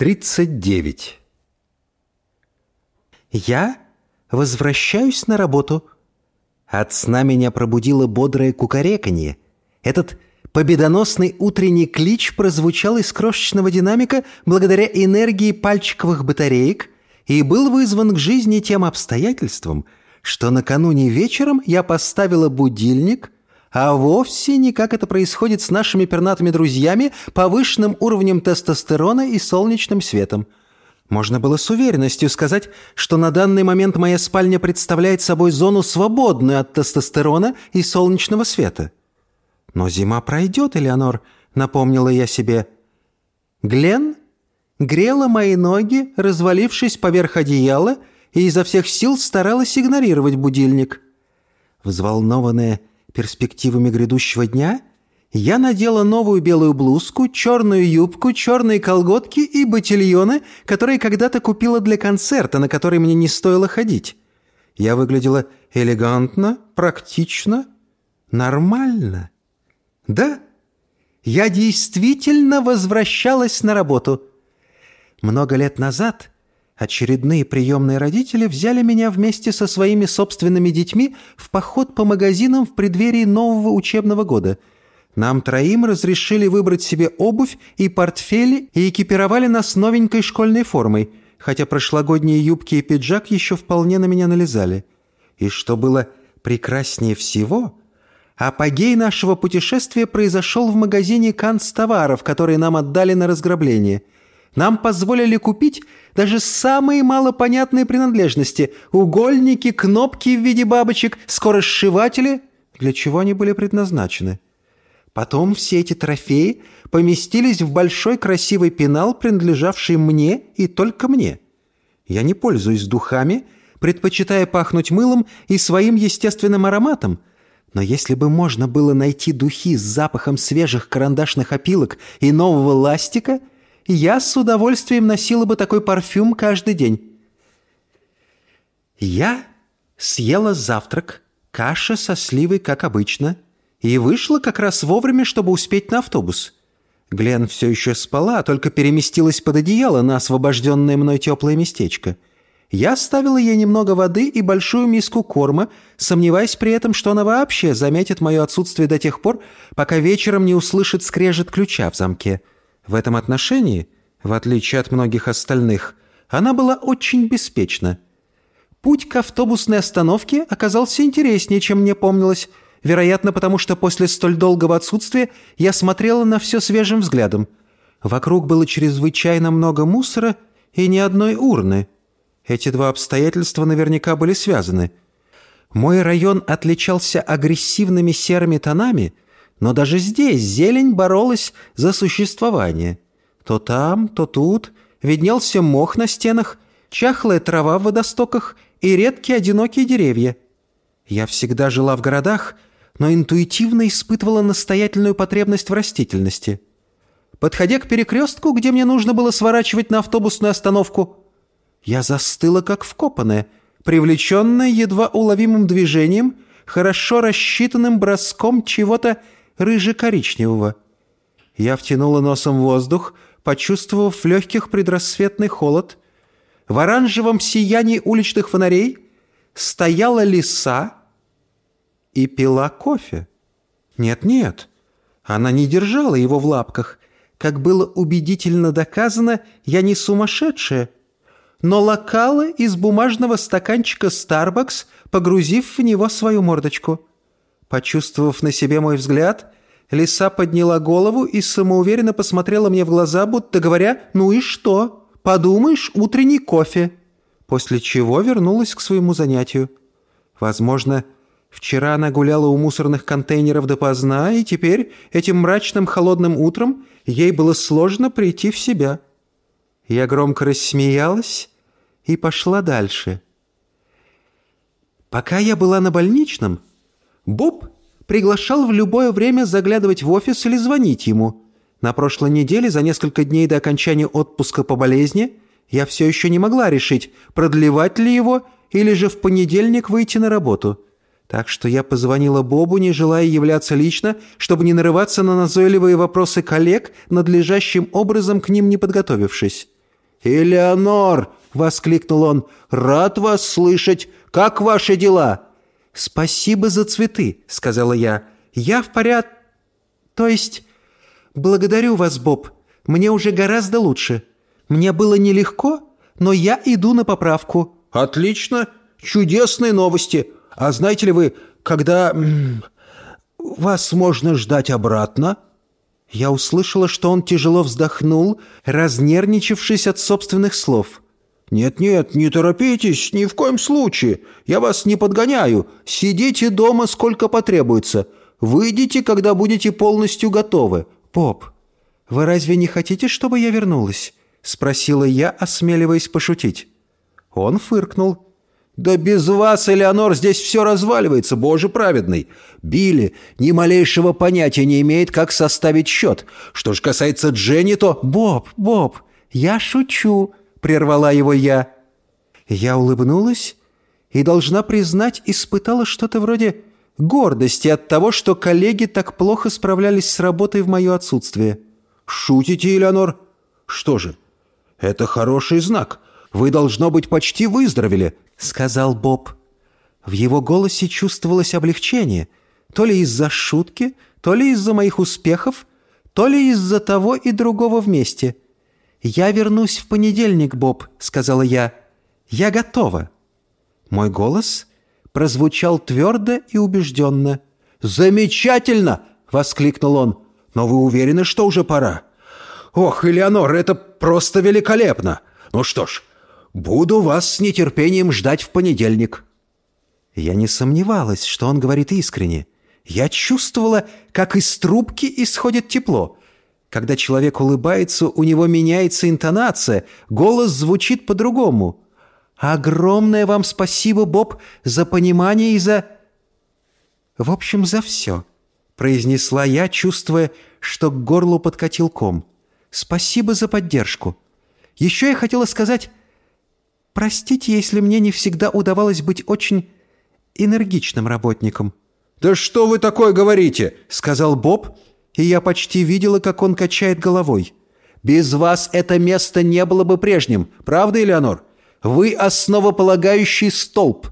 39. Я возвращаюсь на работу. От сна меня пробудило бодрое кукареканье. Этот победоносный утренний клич прозвучал из крошечного динамика благодаря энергии пальчиковых батареек и был вызван к жизни тем обстоятельством, что накануне вечером я поставила будильник – а вовсе не как это происходит с нашими пернатыми друзьями, повышенным уровнем тестостерона и солнечным светом. Можно было с уверенностью сказать, что на данный момент моя спальня представляет собой зону, свободную от тестостерона и солнечного света. «Но зима пройдет, Элеонор», — напомнила я себе. Глен грела мои ноги, развалившись поверх одеяла, и изо всех сил старалась игнорировать будильник. Взволнованная перспективами грядущего дня, я надела новую белую блузку, черную юбку, черные колготки и ботильоны, которые когда-то купила для концерта, на который мне не стоило ходить. Я выглядела элегантно, практично, нормально. Да, я действительно возвращалась на работу. Много лет назад Очередные приемные родители взяли меня вместе со своими собственными детьми в поход по магазинам в преддверии нового учебного года. Нам троим разрешили выбрать себе обувь и портфели и экипировали нас новенькой школьной формой, хотя прошлогодние юбки и пиджак еще вполне на меня налезали. И что было прекраснее всего, апогей нашего путешествия произошел в магазине канцтоваров, которые нам отдали на разграбление – нам позволили купить даже самые малопонятные принадлежности – угольники, кнопки в виде бабочек, скоросшиватели, для чего они были предназначены. Потом все эти трофеи поместились в большой красивый пенал, принадлежавший мне и только мне. Я не пользуюсь духами, предпочитая пахнуть мылом и своим естественным ароматом, но если бы можно было найти духи с запахом свежих карандашных опилок и нового ластика – я с удовольствием носила бы такой парфюм каждый день. Я съела завтрак, каша со сливой, как обычно, и вышла как раз вовремя, чтобы успеть на автобус. Глен все еще спала, только переместилась под одеяло на освобожденное мной теплое местечко. Я оставила ей немного воды и большую миску корма, сомневаясь при этом, что она вообще заметит мое отсутствие до тех пор, пока вечером не услышит скрежет ключа в замке. В этом отношении, в отличие от многих остальных, она была очень беспечна. Путь к автобусной остановке оказался интереснее, чем мне помнилось, вероятно, потому что после столь долгого отсутствия я смотрела на все свежим взглядом. Вокруг было чрезвычайно много мусора и ни одной урны. Эти два обстоятельства наверняка были связаны. Мой район отличался агрессивными серыми тонами – но даже здесь зелень боролась за существование. То там, то тут виднелся мох на стенах, чахлая трава в водостоках и редкие одинокие деревья. Я всегда жила в городах, но интуитивно испытывала настоятельную потребность в растительности. Подходя к перекрестку, где мне нужно было сворачивать на автобусную остановку, я застыла как вкопанная, привлеченная едва уловимым движением, хорошо рассчитанным броском чего-то рыже-коричневого. Я втянула носом воздух, почувствовав в легких предрассветный холод. В оранжевом сиянии уличных фонарей стояла лиса и пила кофе. Нет-нет, она не держала его в лапках. Как было убедительно доказано, я не сумасшедшая, но локала из бумажного стаканчика Starbucks, погрузив в него свою мордочку. Почувствовав на себе мой взгляд, лиса подняла голову и самоуверенно посмотрела мне в глаза, будто говоря «Ну и что? Подумаешь, утренний кофе». После чего вернулась к своему занятию. Возможно, вчера она гуляла у мусорных контейнеров допоздна, и теперь, этим мрачным холодным утром, ей было сложно прийти в себя. Я громко рассмеялась и пошла дальше. Пока я была на больничном, Боб приглашал в любое время заглядывать в офис или звонить ему. На прошлой неделе, за несколько дней до окончания отпуска по болезни, я все еще не могла решить, продлевать ли его или же в понедельник выйти на работу. Так что я позвонила Бобу, не желая являться лично, чтобы не нарываться на назойливые вопросы коллег, надлежащим образом к ним не подготовившись. «Элеонор!» — воскликнул он. «Рад вас слышать! Как ваши дела?» «Спасибо за цветы», — сказала я. «Я в порядке...» «То есть...» «Благодарю вас, Боб. Мне уже гораздо лучше. Мне было нелегко, но я иду на поправку». «Отлично! Чудесные новости! А знаете ли вы, когда... вас можно ждать обратно?» Я услышала, что он тяжело вздохнул, разнервничавшись от собственных слов. «Нет-нет, не торопитесь, ни в коем случае. Я вас не подгоняю. Сидите дома сколько потребуется. Выйдите, когда будете полностью готовы». «Поп, вы разве не хотите, чтобы я вернулась?» — спросила я, осмеливаясь пошутить. Он фыркнул. «Да без вас, Элеонор, здесь все разваливается, боже праведный. Билли ни малейшего понятия не имеет, как составить счет. Что ж касается Дженни, то...» «Боб, Боб, я шучу», — прервала его я. Я улыбнулась и, должна признать, испытала что-то вроде гордости от того, что коллеги так плохо справлялись с работой в мое отсутствие. «Шутите, Элеонор? Что же, это хороший знак. Вы, должно быть, почти выздоровели», — сказал Боб. В его голосе чувствовалось облегчение, то ли из-за шутки, то ли из-за моих успехов, то ли из-за того и другого вместе. «Я вернусь в понедельник, Боб», — сказала я. «Я готова». Мой голос прозвучал твердо и убежденно. «Замечательно!» — воскликнул он. «Но вы уверены, что уже пора?» «Ох, Элеонор, это просто великолепно! Ну что ж, буду вас с нетерпением ждать в понедельник». Я не сомневалась, что он говорит искренне. Я чувствовала, как из трубки исходит тепло. Когда человек улыбается, у него меняется интонация, голос звучит по-другому. Огромное вам спасибо, Боб, за понимание и за... В общем, за все, произнесла я, чувствуя, что к горлу подкатил ком. Спасибо за поддержку. Еще я хотела сказать... Простите, если мне не всегда удавалось быть очень энергичным работником. «Да что вы такое говорите?» — сказал Боб, и я почти видела, как он качает головой. «Без вас это место не было бы прежним, правда, Элеонор? Вы основополагающий столб».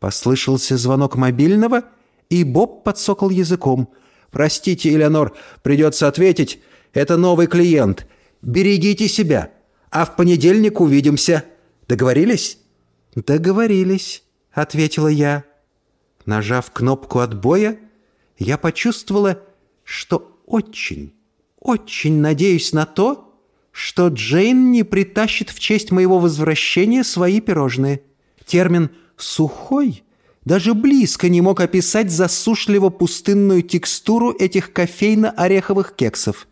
Послышался звонок мобильного, и Боб подсокал языком. «Простите, Элеонор, придется ответить. Это новый клиент. Берегите себя. А в понедельник увидимся. Договорились?» «Договорились», — ответила я. Нажав кнопку отбоя, я почувствовала, что очень, очень надеюсь на то, что Джейн не притащит в честь моего возвращения свои пирожные. Термин «сухой» даже близко не мог описать засушливо-пустынную текстуру этих кофейно-ореховых кексов.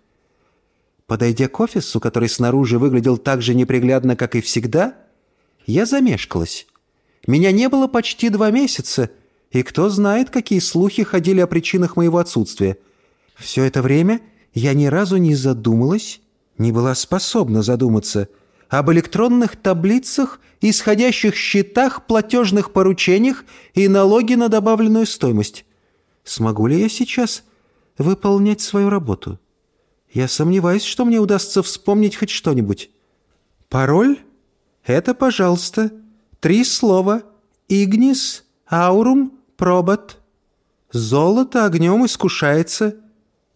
Подойдя к офису, который снаружи выглядел так же неприглядно, как и всегда, я замешкалась. Меня не было почти два месяца, и кто знает, какие слухи ходили о причинах моего отсутствия – все это время я ни разу не задумалась, не была способна задуматься об электронных таблицах, исходящих счетах, платежных поручениях и налоге на добавленную стоимость. Смогу ли я сейчас выполнять свою работу? Я сомневаюсь, что мне удастся вспомнить хоть что-нибудь. Пароль — это, пожалуйста, три слова «Игнис аурум пробат». Золото огнем искушается —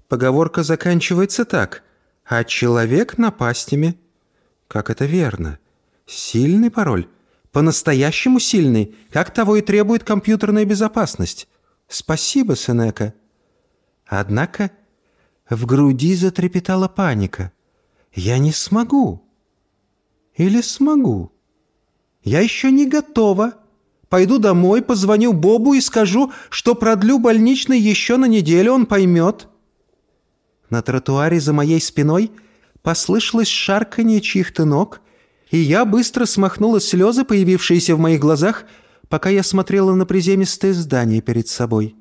Поговорка заканчивается так «а человек напастями». Как это верно? Сильный пароль. По-настоящему сильный, как того и требует компьютерная безопасность. Спасибо, Сенека. Однако в груди затрепетала паника. Я не смогу. Или смогу? Я еще не готова. Пойду домой, позвоню Бобу и скажу, что продлю больничный еще на неделю, он поймет. На тротуаре за моей спиной послышалось шарканье чьих-то ног, и я быстро смахнула слезы, появившиеся в моих глазах, пока я смотрела на приземистое здание перед собой.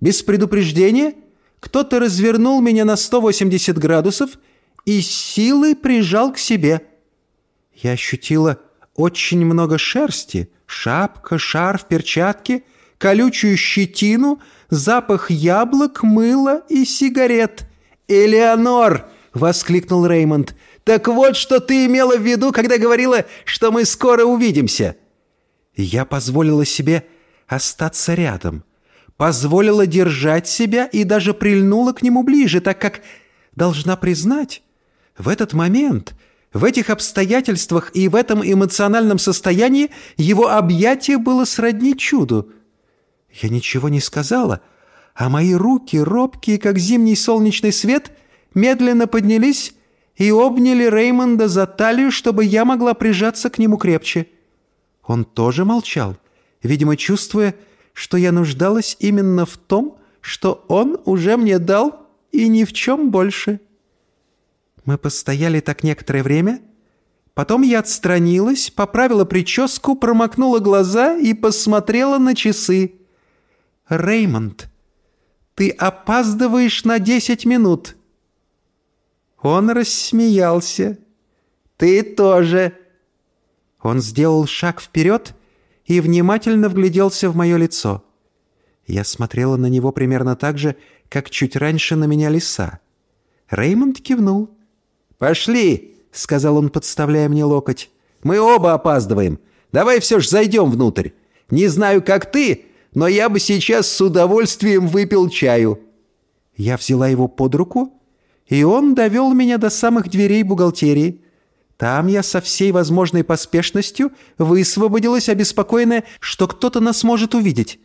Без предупреждения кто-то развернул меня на 180 градусов и силой прижал к себе. Я ощутила очень много шерсти, шапка, шарф, перчатки, колючую щетину, запах яблок, мыла и сигарет — «Элеонор!» — воскликнул Реймонд. Так вот, что ты имела в виду, когда говорила, что мы скоро увидимся!» Я позволила себе остаться рядом, позволила держать себя и даже прильнула к нему ближе, так как, должна признать, в этот момент, в этих обстоятельствах и в этом эмоциональном состоянии его объятие было сродни чуду. Я ничего не сказала, а мои руки, робкие, как зимний солнечный свет, медленно поднялись и обняли Реймонда за талию, чтобы я могла прижаться к нему крепче. Он тоже молчал, видимо, чувствуя, что я нуждалась именно в том, что он уже мне дал и ни в чем больше. Мы постояли так некоторое время. Потом я отстранилась, поправила прическу, промокнула глаза и посмотрела на часы. «Реймонд, ты опаздываешь на десять минут». Он рассмеялся. «Ты тоже». Он сделал шаг вперед и внимательно вгляделся в мое лицо. Я смотрела на него примерно так же, как чуть раньше на меня лиса. Реймонд кивнул. «Пошли!» — сказал он, подставляя мне локоть. «Мы оба опаздываем. Давай все ж зайдем внутрь. Не знаю, как ты, но я бы сейчас с удовольствием выпил чаю». Я взяла его под руку, и он довел меня до самых дверей бухгалтерии. Там я со всей возможной поспешностью высвободилась, обеспокоенная, что кто-то нас может увидеть.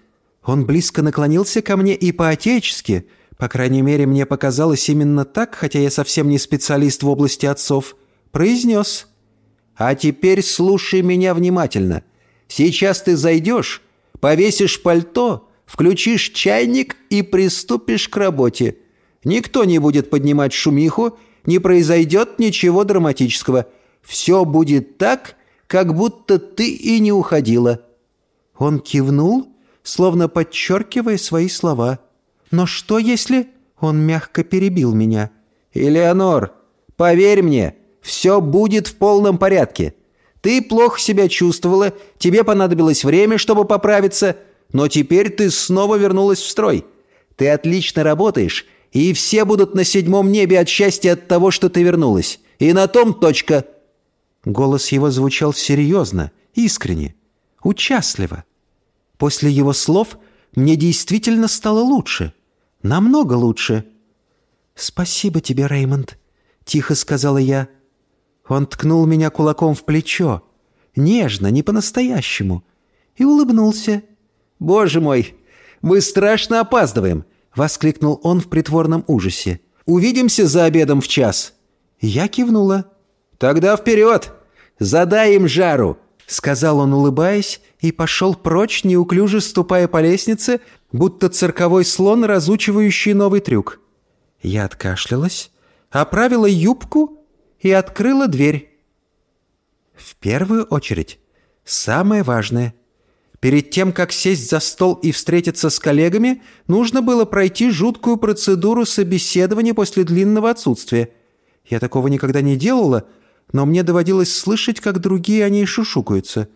Он близко наклонился ко мне и по-отечески, по крайней мере, мне показалось именно так, хотя я совсем не специалист в области отцов, произнес. «А теперь слушай меня внимательно. Сейчас ты зайдешь, повесишь пальто, включишь чайник и приступишь к работе. Никто не будет поднимать шумиху, не произойдет ничего драматического». Все будет так, как будто ты и не уходила». Он кивнул, словно подчеркивая свои слова. «Но что если...» Он мягко перебил меня. «Элеонор, поверь мне, все будет в полном порядке. Ты плохо себя чувствовала, тебе понадобилось время, чтобы поправиться, но теперь ты снова вернулась в строй. Ты отлично работаешь, и все будут на седьмом небе от счастья от того, что ты вернулась. И на том точка». Голос его звучал серьезно, искренне, участливо. После его слов мне действительно стало лучше. Намного лучше. «Спасибо тебе, Реймонд», — тихо сказала я. Он ткнул меня кулаком в плечо, нежно, не по-настоящему, и улыбнулся. «Боже мой, мы страшно опаздываем!» — воскликнул он в притворном ужасе. «Увидимся за обедом в час!» Я кивнула. «Тогда вперед! Задай им жару!» — сказал он, улыбаясь, и пошел прочь, неуклюже ступая по лестнице, будто цирковой слон, разучивающий новый трюк. Я откашлялась, оправила юбку и открыла дверь. В первую очередь, самое важное. Перед тем, как сесть за стол и встретиться с коллегами, нужно было пройти жуткую процедуру собеседования после длинного отсутствия. Я такого никогда не делала — но мне доводилось слышать, как другие о ней шушукаются.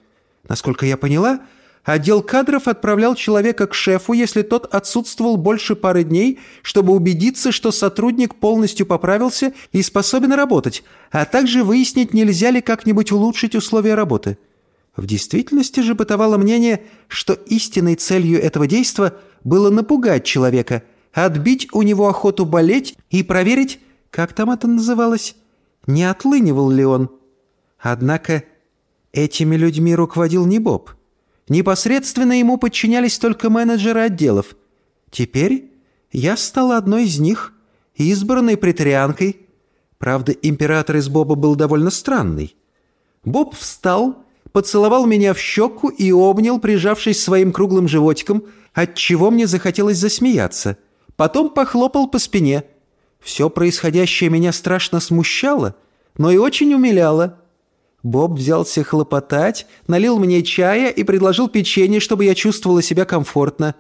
Насколько я поняла, отдел кадров отправлял человека к шефу, если тот отсутствовал больше пары дней, чтобы убедиться, что сотрудник полностью поправился и способен работать, а также выяснить, нельзя ли как-нибудь улучшить условия работы. В действительности же бытовало мнение, что истинной целью этого действа было напугать человека, отбить у него охоту болеть и проверить, как там это называлось, не отлынивал ли он. Однако этими людьми руководил не Боб. Непосредственно ему подчинялись только менеджеры отделов. Теперь я стала одной из них, избранной претарианкой. Правда, император из Боба был довольно странный. Боб встал, поцеловал меня в щеку и обнял, прижавшись своим круглым животиком, от чего мне захотелось засмеяться. Потом похлопал по спине – все происходящее меня страшно смущало, но и очень умиляло. Боб взялся хлопотать, налил мне чая и предложил печенье, чтобы я чувствовала себя комфортно.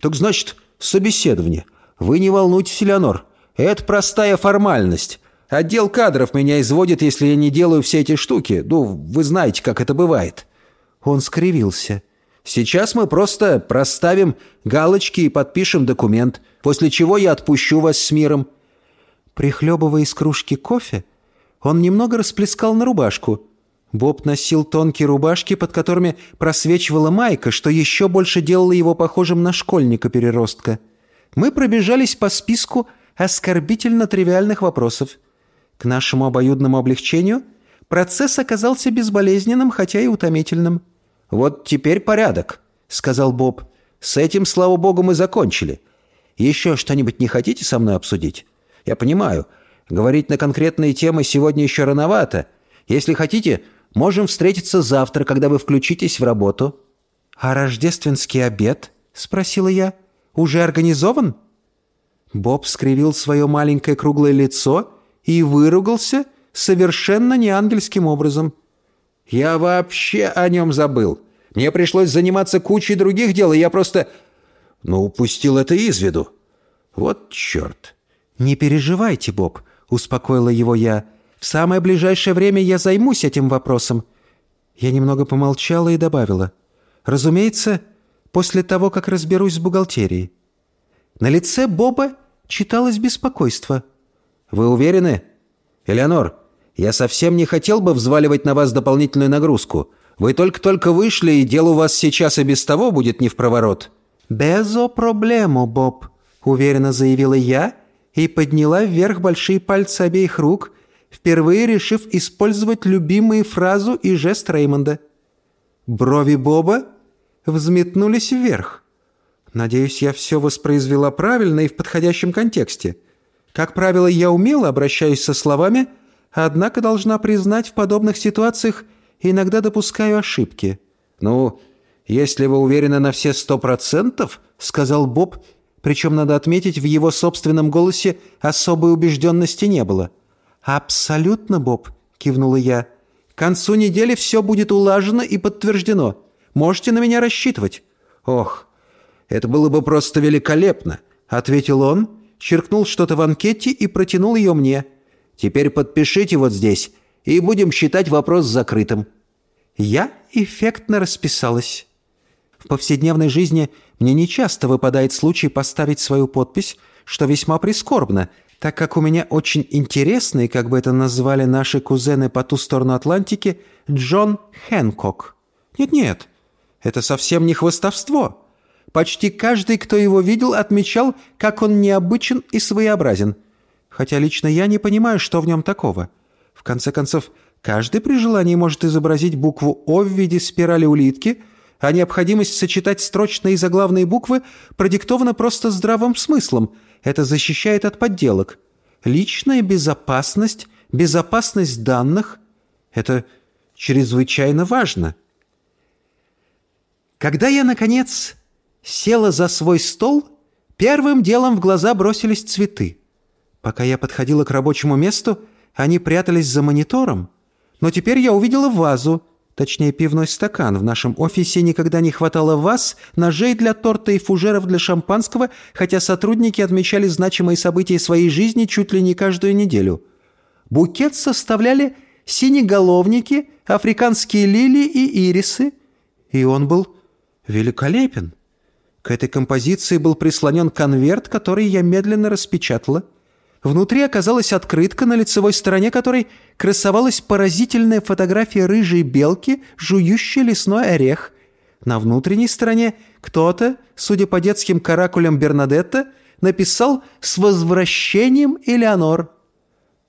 «Так значит, собеседование. Вы не волнуйтесь, Элеонор. Это простая формальность. Отдел кадров меня изводит, если я не делаю все эти штуки. Ну, вы знаете, как это бывает». Он скривился. «Сейчас мы просто проставим галочки и подпишем документ, после чего я отпущу вас с миром. Прихлебывая из кружки кофе, Он немного расплескал на рубашку. Боб носил тонкие рубашки, под которыми просвечивала майка, что еще больше делало его похожим на школьника-переростка. Мы пробежались по списку оскорбительно-тривиальных вопросов. К нашему обоюдному облегчению процесс оказался безболезненным, хотя и утомительным. «Вот теперь порядок», — сказал Боб. «С этим, слава богу, мы закончили. Еще что-нибудь не хотите со мной обсудить? Я понимаю, говорить на конкретные темы сегодня еще рановато. Если хотите, можем встретиться завтра, когда вы включитесь в работу». «А рождественский обед?» — спросила я. «Уже организован?» Боб скривил свое маленькое круглое лицо и выругался совершенно неангельским образом. «Я вообще о нем забыл. Мне пришлось заниматься кучей других дел, и я просто... Ну, упустил это из виду. Вот черт!» «Не переживайте, Боб», — успокоила его я. «В самое ближайшее время я займусь этим вопросом». Я немного помолчала и добавила. «Разумеется, после того, как разберусь с бухгалтерией». На лице Боба читалось беспокойство. «Вы уверены? Элеонор, я совсем не хотел бы взваливать на вас дополнительную нагрузку. Вы только-только вышли, и дело у вас сейчас и без того будет не в проворот». «Безо проблему, Боб», — уверенно заявила я и подняла вверх большие пальцы обеих рук, впервые решив использовать любимую фразу и жест Реймонда. Брови Боба взметнулись вверх. Надеюсь, я все воспроизвела правильно и в подходящем контексте. Как правило, я умело обращаюсь со словами, однако должна признать, в подобных ситуациях иногда допускаю ошибки. «Ну, если вы уверены на все сто процентов», — сказал Боб, причем, надо отметить, в его собственном голосе особой убежденности не было. «Абсолютно, Боб», — кивнула я. «К концу недели все будет улажено и подтверждено. Можете на меня рассчитывать». «Ох, это было бы просто великолепно», — ответил он, черкнул что-то в анкете и протянул ее мне. «Теперь подпишите вот здесь, и будем считать вопрос закрытым». Я эффектно расписалась. В повседневной жизни мне нечасто выпадает случай поставить свою подпись, что весьма прискорбно, так как у меня очень интересный, как бы это назвали наши кузены по ту сторону Атлантики, Джон Хэнкок. Нет-нет, это совсем не хвостовство. Почти каждый, кто его видел, отмечал, как он необычен и своеобразен. Хотя лично я не понимаю, что в нем такого. В конце концов, каждый при желании может изобразить букву «О» в виде спирали улитки – а необходимость сочетать строчные и заглавные буквы продиктована просто здравым смыслом. Это защищает от подделок. Личная безопасность, безопасность данных – это чрезвычайно важно. Когда я, наконец, села за свой стол, первым делом в глаза бросились цветы. Пока я подходила к рабочему месту, они прятались за монитором, но теперь я увидела вазу – Точнее, пивной стакан. В нашем офисе никогда не хватало вас, ножей для торта и фужеров для шампанского, хотя сотрудники отмечали значимые события своей жизни чуть ли не каждую неделю. Букет составляли синеголовники, африканские лилии и ирисы. И он был великолепен. К этой композиции был прислонен конверт, который я медленно распечатала. Внутри оказалась открытка, на лицевой стороне которой красовалась поразительная фотография рыжей белки, жующей лесной орех. На внутренней стороне кто-то, судя по детским каракулям Бернадетта, написал «С возвращением, Элеонор».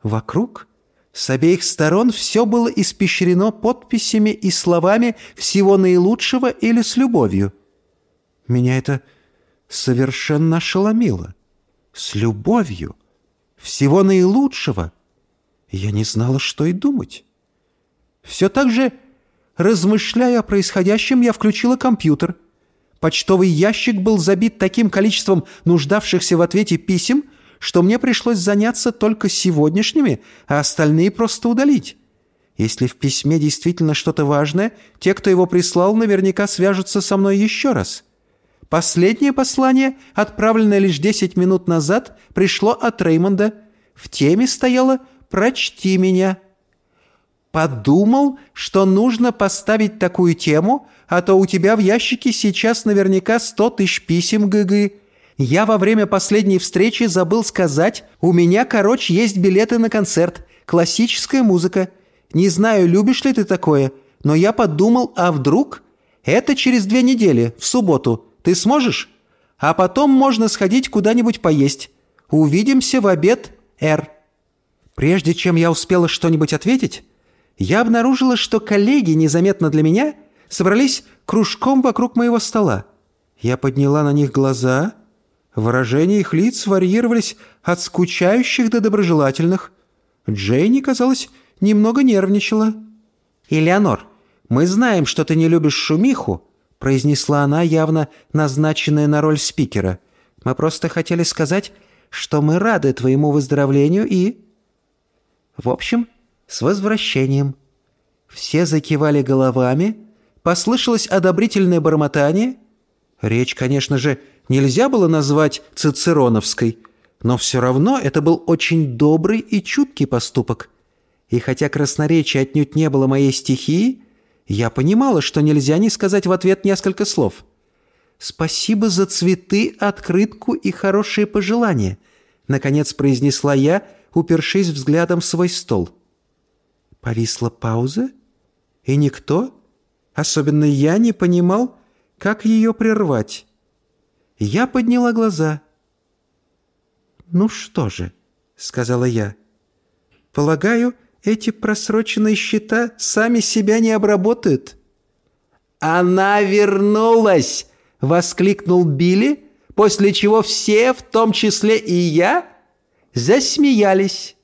Вокруг, с обеих сторон, все было испещрено подписями и словами «всего наилучшего» или «с любовью». Меня это совершенно ошеломило. «С любовью» всего наилучшего. Я не знала, что и думать. Все так же, размышляя о происходящем, я включила компьютер. Почтовый ящик был забит таким количеством нуждавшихся в ответе писем, что мне пришлось заняться только сегодняшними, а остальные просто удалить. Если в письме действительно что-то важное, те, кто его прислал, наверняка свяжутся со мной еще раз. Последнее послание, отправленное лишь 10 минут назад, пришло от Реймонда. В теме стояло «Прочти меня». Подумал, что нужно поставить такую тему, а то у тебя в ящике сейчас наверняка 100 тысяч писем, ГГ. Я во время последней встречи забыл сказать, у меня, короче, есть билеты на концерт. классическая музыка. Не знаю, любишь ли ты такое, но я подумал, а вдруг? Это через две недели, в субботу. Ты сможешь? А потом можно сходить куда-нибудь поесть. Увидимся в обед, Р. Прежде чем я успела что-нибудь ответить, я обнаружила, что коллеги, незаметно для меня, собрались кружком вокруг моего стола. Я подняла на них глаза. Выражения их лиц варьировались от скучающих до доброжелательных. Джейни, казалось, немного нервничала. «Элеонор, мы знаем, что ты не любишь шумиху», произнесла она, явно назначенная на роль спикера. «Мы просто хотели сказать, что мы рады твоему выздоровлению и...» В общем, с возвращением. Все закивали головами, послышалось одобрительное бормотание. Речь, конечно же, нельзя было назвать цицероновской, но все равно это был очень добрый и чуткий поступок. И хотя красноречие отнюдь не было моей стихией, я понимала, что нельзя не сказать в ответ несколько слов. «Спасибо за цветы, открытку и хорошие пожелания», — наконец произнесла я, упершись взглядом в свой стол. Повисла пауза, и никто, особенно я, не понимал, как ее прервать. Я подняла глаза. «Ну что же», — сказала я, — «полагаю, эти просроченные счета сами себя не обработают». «Она вернулась!» — воскликнул Билли, после чего все, в том числе и я, засмеялись.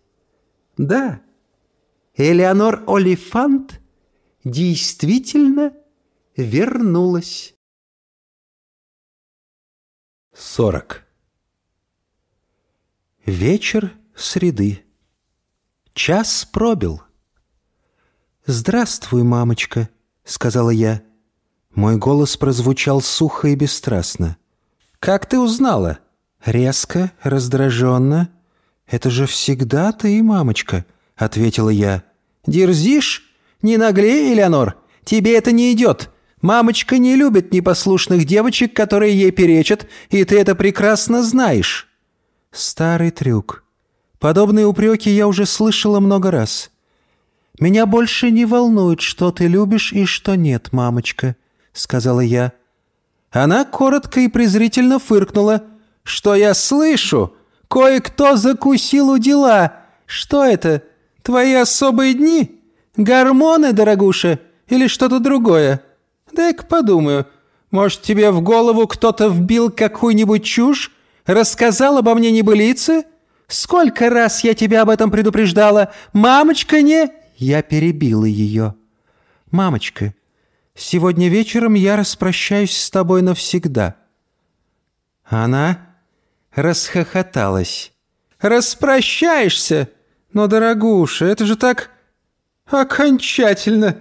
«Да, Элеонор Олифант действительно вернулась. 40. Вечер среды. Час пробил. «Здравствуй, мамочка», — сказала я. Мой голос прозвучал сухо и бесстрастно. «Как ты узнала?» «Резко, раздраженно. Это же всегда ты, мамочка», — ответила я. «Дерзишь? Не наглей, Элеонор. Тебе это не идет. Мамочка не любит непослушных девочек, которые ей перечат, и ты это прекрасно знаешь». Старый трюк. Подобные упреки я уже слышала много раз. «Меня больше не волнует, что ты любишь и что нет, мамочка», — сказала я. Она коротко и презрительно фыркнула. «Что я слышу? Кое-кто закусил у дела. Что это? Твои особые дни? Гормоны, дорогуша, или что-то другое? Дай-ка подумаю. Может, тебе в голову кто-то вбил какую-нибудь чушь? Рассказал обо мне небылицы? Сколько раз я тебя об этом предупреждала? Мамочка, не...» Я перебила ее. «Мамочка, сегодня вечером я распрощаюсь с тобой навсегда». Она расхохоталась. «Распрощаешься?» «Но, дорогуша, это же так... окончательно...»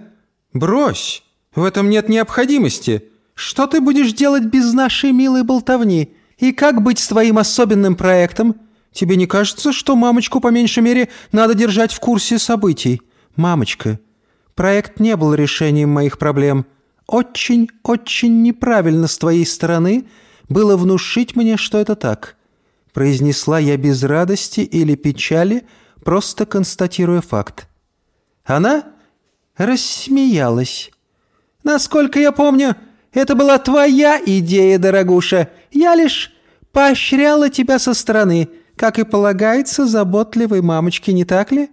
«Брось, в этом нет необходимости. Что ты будешь делать без нашей милой болтовни? И как быть с твоим особенным проектом? Тебе не кажется, что мамочку, по меньшей мере, надо держать в курсе событий? Мамочка, проект не был решением моих проблем. Очень-очень неправильно с твоей стороны было внушить мне, что это так». Произнесла я без радости или печали, — просто констатируя факт. Она рассмеялась. «Насколько я помню, это была твоя идея, дорогуша. Я лишь поощряла тебя со стороны, как и полагается заботливой мамочке, не так ли?»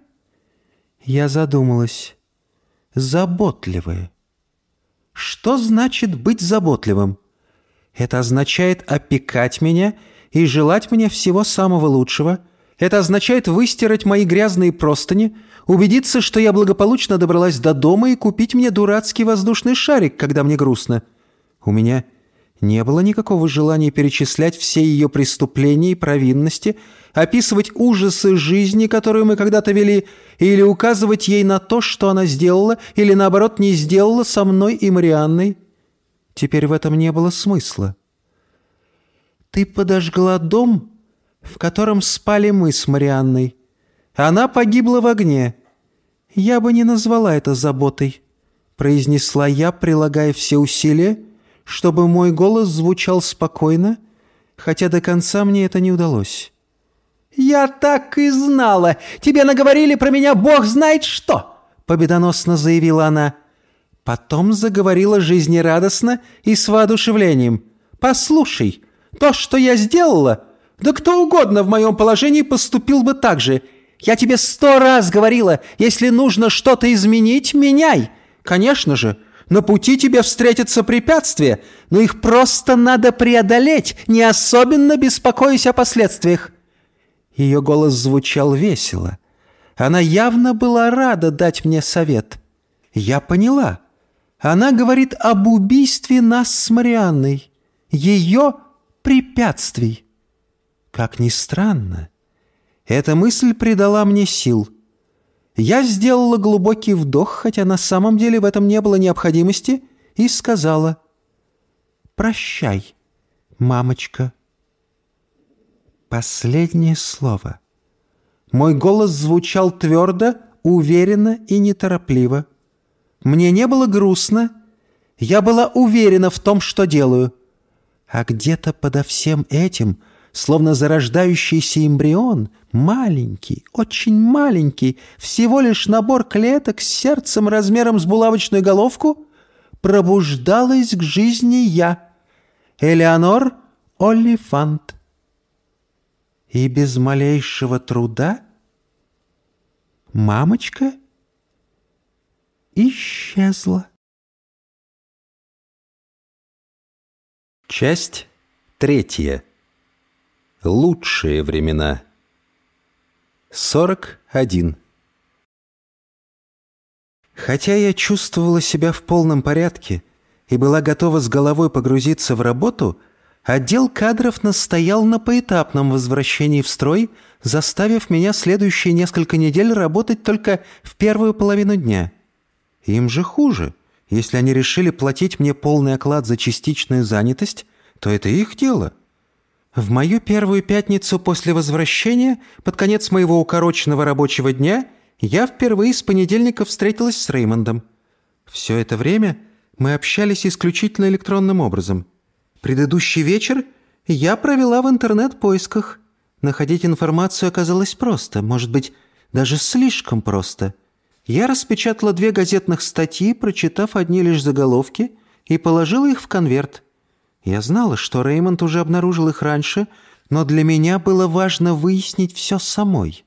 Я задумалась. «Заботливая. Что значит быть заботливым? Это означает опекать меня и желать мне всего самого лучшего, это означает выстирать мои грязные простыни, убедиться, что я благополучно добралась до дома и купить мне дурацкий воздушный шарик, когда мне грустно. У меня не было никакого желания перечислять все ее преступления и провинности, описывать ужасы жизни, которую мы когда-то вели, или указывать ей на то, что она сделала, или, наоборот, не сделала со мной и Марианной. Теперь в этом не было смысла. «Ты подожгла дом?» в котором спали мы с Марианной. Она погибла в огне. Я бы не назвала это заботой», — произнесла я, прилагая все усилия, чтобы мой голос звучал спокойно, хотя до конца мне это не удалось. «Я так и знала! Тебе наговорили про меня бог знает что!» Победоносно заявила она. Потом заговорила жизнерадостно и с воодушевлением. «Послушай, то, что я сделала, да кто угодно в моем положении поступил бы так же. Я тебе сто раз говорила, если нужно что-то изменить, меняй. Конечно же, на пути тебе встретятся препятствия, но их просто надо преодолеть, не особенно беспокоясь о последствиях». Ее голос звучал весело. Она явно была рада дать мне совет. Я поняла. Она говорит об убийстве нас с Марианной. Ее препятствий. Как ни странно, эта мысль придала мне сил. Я сделала глубокий вдох, хотя на самом деле в этом не было необходимости, и сказала «Прощай, мамочка». Последнее слово. Мой голос звучал твердо, уверенно и неторопливо. Мне не было грустно. Я была уверена в том, что делаю. А где-то подо всем этим, словно зарождающийся эмбрион, маленький, очень маленький, всего лишь набор клеток с сердцем размером с булавочную головку, пробуждалась к жизни я, Элеонор Олифант и без малейшего труда мамочка исчезла. Часть третья. Лучшие времена. 41. Хотя я чувствовала себя в полном порядке и была готова с головой погрузиться в работу – Отдел кадров настоял на поэтапном возвращении в строй, заставив меня следующие несколько недель работать только в первую половину дня. Им же хуже. Если они решили платить мне полный оклад за частичную занятость, то это их дело. В мою первую пятницу после возвращения, под конец моего укороченного рабочего дня, я впервые с понедельника встретилась с Реймондом. Все это время мы общались исключительно электронным образом – Предыдущий вечер я провела в интернет-поисках. Находить информацию оказалось просто, может быть, даже слишком просто. Я распечатала две газетных статьи, прочитав одни лишь заголовки, и положила их в конверт. Я знала, что Реймонд уже обнаружил их раньше, но для меня было важно выяснить все самой.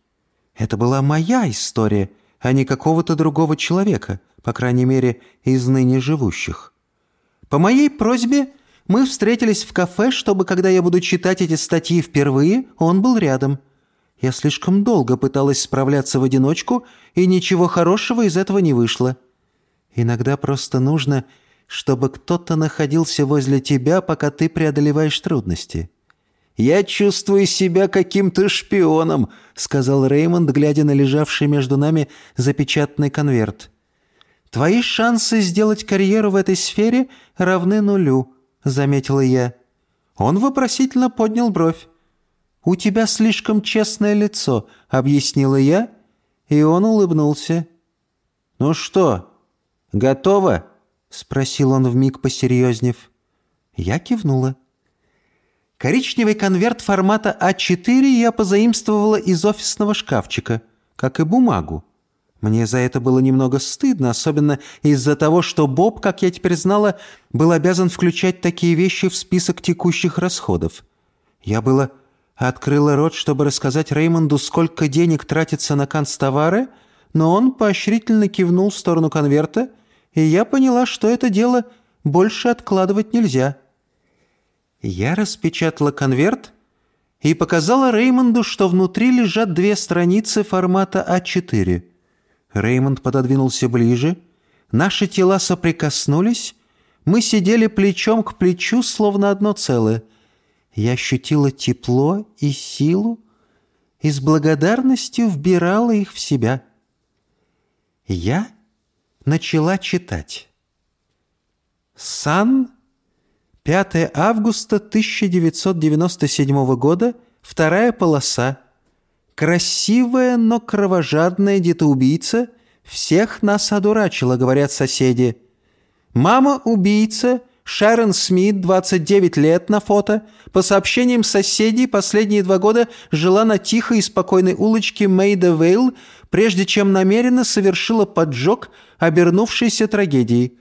Это была моя история, а не какого-то другого человека, по крайней мере, из ныне живущих. По моей просьбе мы встретились в кафе, чтобы, когда я буду читать эти статьи впервые, он был рядом. Я слишком долго пыталась справляться в одиночку, и ничего хорошего из этого не вышло. Иногда просто нужно, чтобы кто-то находился возле тебя, пока ты преодолеваешь трудности». «Я чувствую себя каким-то шпионом», — сказал Реймонд, глядя на лежавший между нами запечатанный конверт. «Твои шансы сделать карьеру в этой сфере равны нулю», — заметила я. Он вопросительно поднял бровь. «У тебя слишком честное лицо», — объяснила я, и он улыбнулся. «Ну что, готово?» — спросил он вмиг посерьезнев. Я кивнула. Коричневый конверт формата А4 я позаимствовала из офисного шкафчика, как и бумагу. Мне за это было немного стыдно, особенно из-за того, что Боб, как я теперь знала, был обязан включать такие вещи в список текущих расходов. Я было открыла рот, чтобы рассказать Реймонду, сколько денег тратится на канцтовары, но он поощрительно кивнул в сторону конверта, и я поняла, что это дело больше откладывать нельзя. Я распечатала конверт и показала Реймонду, что внутри лежат две страницы формата А4. Реймонд пододвинулся ближе. Наши тела соприкоснулись. Мы сидели плечом к плечу, словно одно целое. Я ощутила тепло и силу и с благодарностью вбирала их в себя. Я начала читать. «Сан, 5 августа 1997 года, вторая полоса. Красивая, но кровожадная детоубийца всех нас одурачила, говорят соседи. Мама-убийца Шерон Смит, 29 лет на фото. По сообщениям соседей, последние два года жила на тихой и спокойной улочке Мейда Вейл, прежде чем намеренно совершила поджог, обернувшийся трагедией.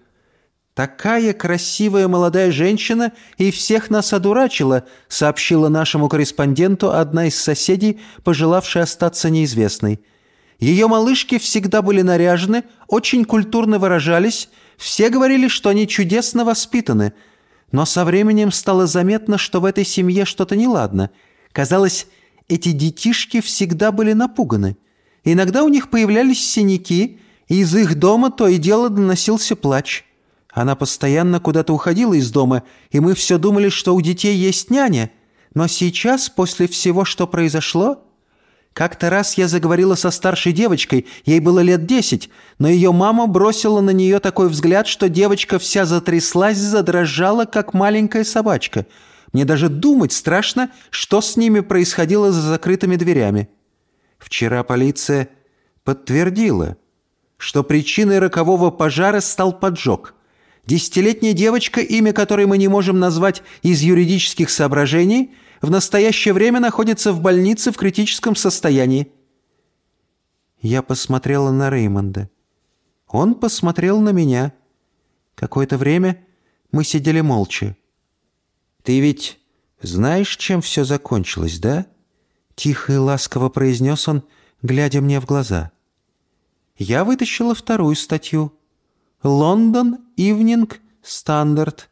«Такая красивая молодая женщина и всех нас одурачила», сообщила нашему корреспонденту одна из соседей, пожелавшая остаться неизвестной. Ее малышки всегда были наряжены, очень культурно выражались, все говорили, что они чудесно воспитаны. Но со временем стало заметно, что в этой семье что-то неладно. Казалось, эти детишки всегда были напуганы. Иногда у них появлялись синяки, и из их дома то и дело доносился плач. Она постоянно куда-то уходила из дома, и мы все думали, что у детей есть няня. Но сейчас, после всего, что произошло... Как-то раз я заговорила со старшей девочкой, ей было лет десять, но ее мама бросила на нее такой взгляд, что девочка вся затряслась, задрожала, как маленькая собачка. Мне даже думать страшно, что с ними происходило за закрытыми дверями. Вчера полиция подтвердила, что причиной рокового пожара стал поджог – Десятилетняя девочка, имя которой мы не можем назвать из юридических соображений, в настоящее время находится в больнице в критическом состоянии. Я посмотрела на Реймонда. Он посмотрел на меня. Какое-то время мы сидели молча. «Ты ведь знаешь, чем все закончилось, да?» Тихо и ласково произнес он, глядя мне в глаза. Я вытащила вторую статью — Лондон Ивнинг Стандарт.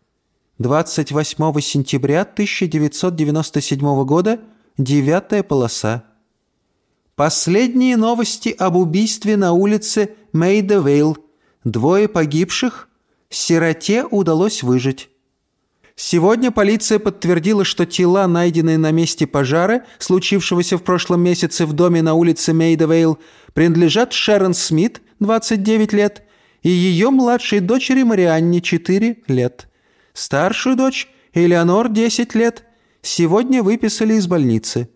28 сентября 1997 года, девятая полоса. Последние новости об убийстве на улице Мейдевейл. Двое погибших. Сироте удалось выжить. Сегодня полиция подтвердила, что тела, найденные на месте пожара, случившегося в прошлом месяце в доме на улице Мейдевейл, принадлежат Шерон Смит, 29 лет, и ее младшей дочери Марианне 4 лет. Старшую дочь, Элеонор, 10 лет, сегодня выписали из больницы.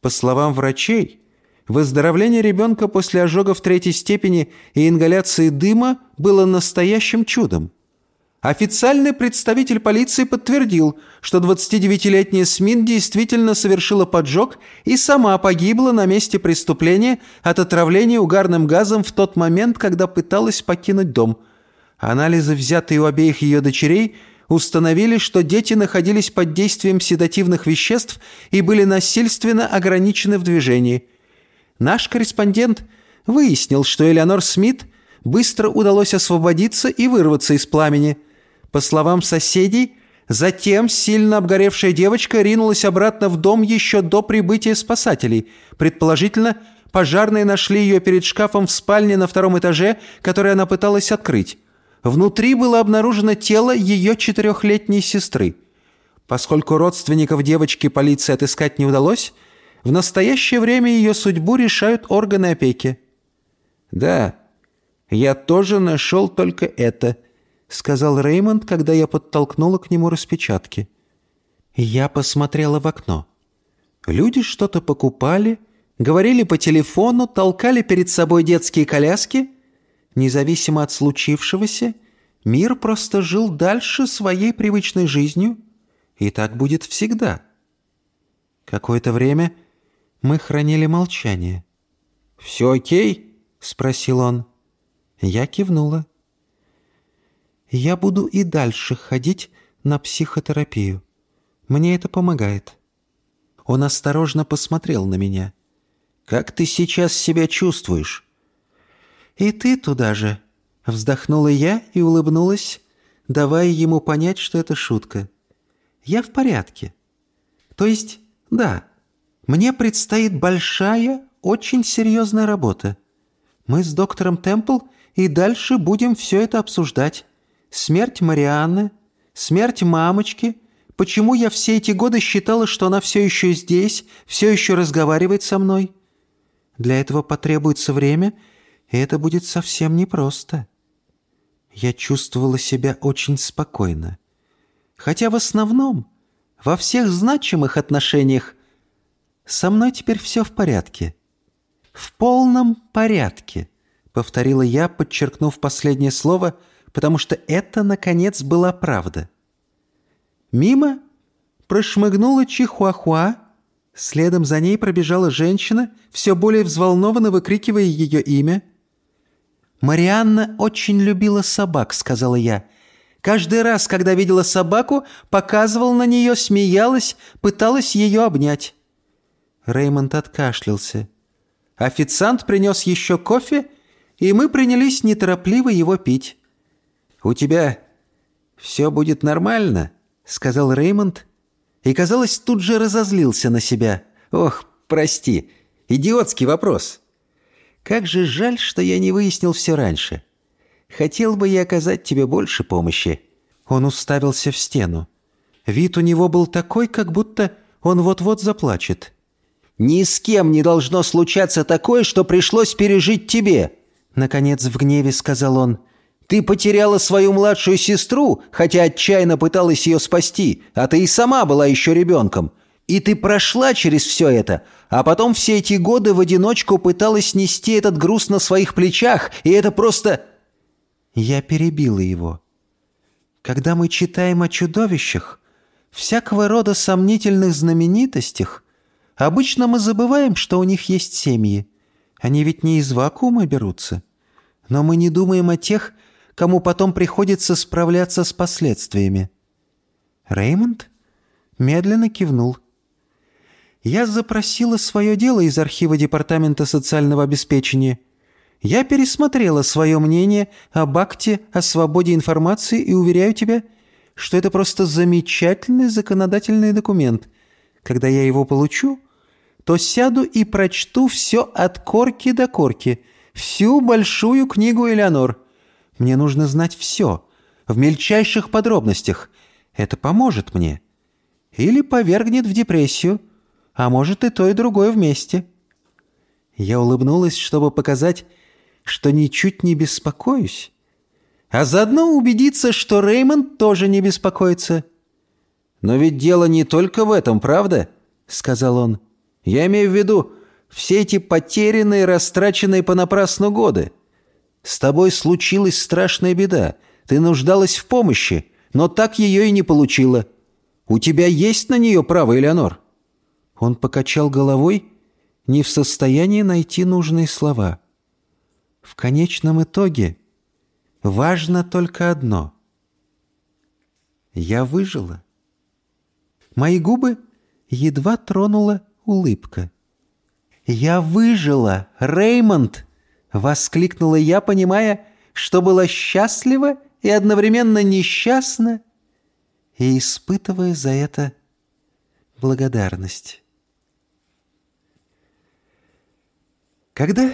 По словам врачей, выздоровление ребенка после ожогов третьей степени и ингаляции дыма было настоящим чудом. Официальный представитель полиции подтвердил, что 29-летняя Смит действительно совершила поджог и сама погибла на месте преступления от отравления угарным газом в тот момент, когда пыталась покинуть дом. Анализы, взятые у обеих ее дочерей, установили, что дети находились под действием седативных веществ и были насильственно ограничены в движении. Наш корреспондент выяснил, что Элеонор Смит быстро удалось освободиться и вырваться из пламени – по словам соседей, затем сильно обгоревшая девочка ринулась обратно в дом еще до прибытия спасателей. Предположительно, пожарные нашли ее перед шкафом в спальне на втором этаже, который она пыталась открыть. Внутри было обнаружено тело ее четырехлетней сестры. Поскольку родственников девочки полиции отыскать не удалось, в настоящее время ее судьбу решают органы опеки. «Да, я тоже нашел только это», — сказал Реймонд, когда я подтолкнула к нему распечатки. Я посмотрела в окно. Люди что-то покупали, говорили по телефону, толкали перед собой детские коляски. Независимо от случившегося, мир просто жил дальше своей привычной жизнью, и так будет всегда. Какое-то время мы хранили молчание. «Все окей?» — спросил он. Я кивнула. Я буду и дальше ходить на психотерапию. Мне это помогает». Он осторожно посмотрел на меня. «Как ты сейчас себя чувствуешь?» «И ты туда же», — вздохнула я и улыбнулась, давая ему понять, что это шутка. «Я в порядке. То есть, да, мне предстоит большая, очень серьезная работа. Мы с доктором Темпл и дальше будем все это обсуждать смерть Марианны, смерть мамочки, почему я все эти годы считала, что она все еще здесь, все еще разговаривает со мной. Для этого потребуется время, и это будет совсем непросто. Я чувствовала себя очень спокойно. Хотя в основном, во всех значимых отношениях, со мной теперь все в порядке. В полном порядке, повторила я, подчеркнув последнее слово – потому что это, наконец, была правда. Мимо прошмыгнула Чихуахуа, следом за ней пробежала женщина, все более взволнованно выкрикивая ее имя. «Марианна очень любила собак», — сказала я. «Каждый раз, когда видела собаку, показывала на нее, смеялась, пыталась ее обнять». Реймонд откашлялся. Официант принес еще кофе, и мы принялись неторопливо его пить. «У тебя все будет нормально?» — сказал Реймонд, и, казалось, тут же разозлился на себя. «Ох, прости, идиотский вопрос. Как же жаль, что я не выяснил все раньше. Хотел бы я оказать тебе больше помощи». Он уставился в стену. Вид у него был такой, как будто он вот-вот заплачет. «Ни с кем не должно случаться такое, что пришлось пережить тебе!» Наконец в гневе сказал он. Ты потеряла свою младшую сестру, хотя отчаянно пыталась ее спасти, а ты и сама была еще ребенком. И ты прошла через все это, а потом все эти годы в одиночку пыталась нести этот груз на своих плечах, и это просто...» Я перебила его. «Когда мы читаем о чудовищах, всякого рода сомнительных знаменитостях, обычно мы забываем, что у них есть семьи. Они ведь не из вакуума берутся. Но мы не думаем о тех, кому потом приходится справляться с последствиями». Реймонд медленно кивнул. «Я запросила свое дело из архива Департамента социального обеспечения. Я пересмотрела свое мнение об акте о свободе информации и уверяю тебя, что это просто замечательный законодательный документ. Когда я его получу, то сяду и прочту все от корки до корки, всю большую книгу Элеонор. Мне нужно знать все, в мельчайших подробностях. Это поможет мне. Или повергнет в депрессию, а может и то, и другое вместе». Я улыбнулась, чтобы показать, что ничуть не беспокоюсь, а заодно убедиться, что Реймонд тоже не беспокоится. «Но ведь дело не только в этом, правда?» — сказал он. «Я имею в виду все эти потерянные, растраченные понапрасну годы. С тобой случилась страшная беда. Ты нуждалась в помощи, но так ее и не получила. У тебя есть на нее право, Элеонор?» Он покачал головой, не в состоянии найти нужные слова. «В конечном итоге важно только одно. Я выжила. Мои губы едва тронула улыбка. «Я выжила, Реймонд!» — воскликнула я, понимая, что была счастлива и одновременно несчастна, и испытывая за это благодарность. Когда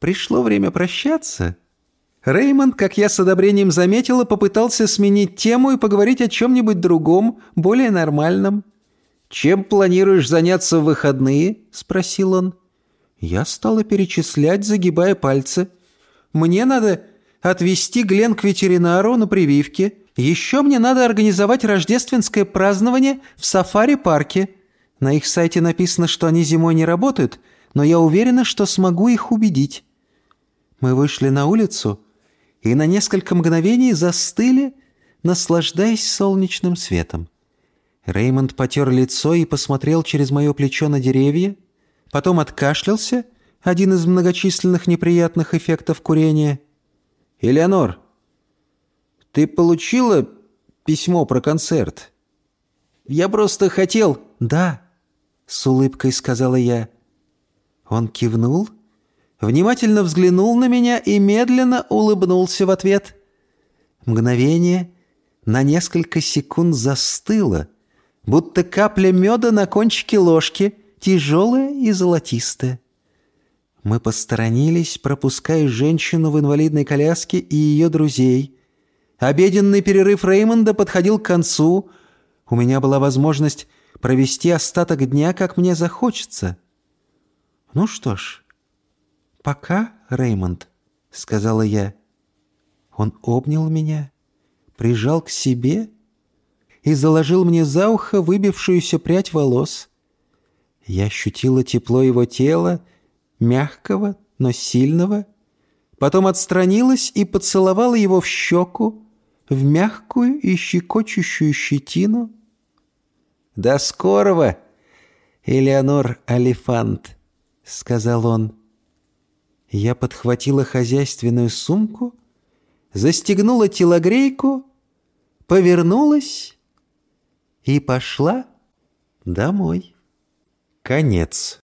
пришло время прощаться, Реймонд, как я с одобрением заметила, попытался сменить тему и поговорить о чем-нибудь другом, более нормальном. «Чем планируешь заняться в выходные?» — спросил он. Я стала перечислять, загибая пальцы. «Мне надо отвезти Глен к ветеринару на прививке. Еще мне надо организовать рождественское празднование в сафари-парке. На их сайте написано, что они зимой не работают, но я уверена, что смогу их убедить». Мы вышли на улицу и на несколько мгновений застыли, наслаждаясь солнечным светом. Реймонд потер лицо и посмотрел через мое плечо на деревья, потом откашлялся, один из многочисленных неприятных эффектов курения. «Элеонор, ты получила письмо про концерт?» «Я просто хотел...» «Да», — с улыбкой сказала я. Он кивнул, внимательно взглянул на меня и медленно улыбнулся в ответ. Мгновение на несколько секунд застыло, будто капля меда на кончике ложки — тяжелая и золотистая. Мы посторонились, пропуская женщину в инвалидной коляске и ее друзей. Обеденный перерыв Реймонда подходил к концу. У меня была возможность провести остаток дня, как мне захочется. «Ну что ж, пока, Реймонд», — сказала я. Он обнял меня, прижал к себе и заложил мне за ухо выбившуюся прядь волос — я ощутила тепло его тела, мягкого, но сильного. Потом отстранилась и поцеловала его в щеку, в мягкую и щекочущую щетину. «До скорого, Элеонор Алифант», — сказал он. Я подхватила хозяйственную сумку, застегнула телогрейку, повернулась и пошла домой. Конец.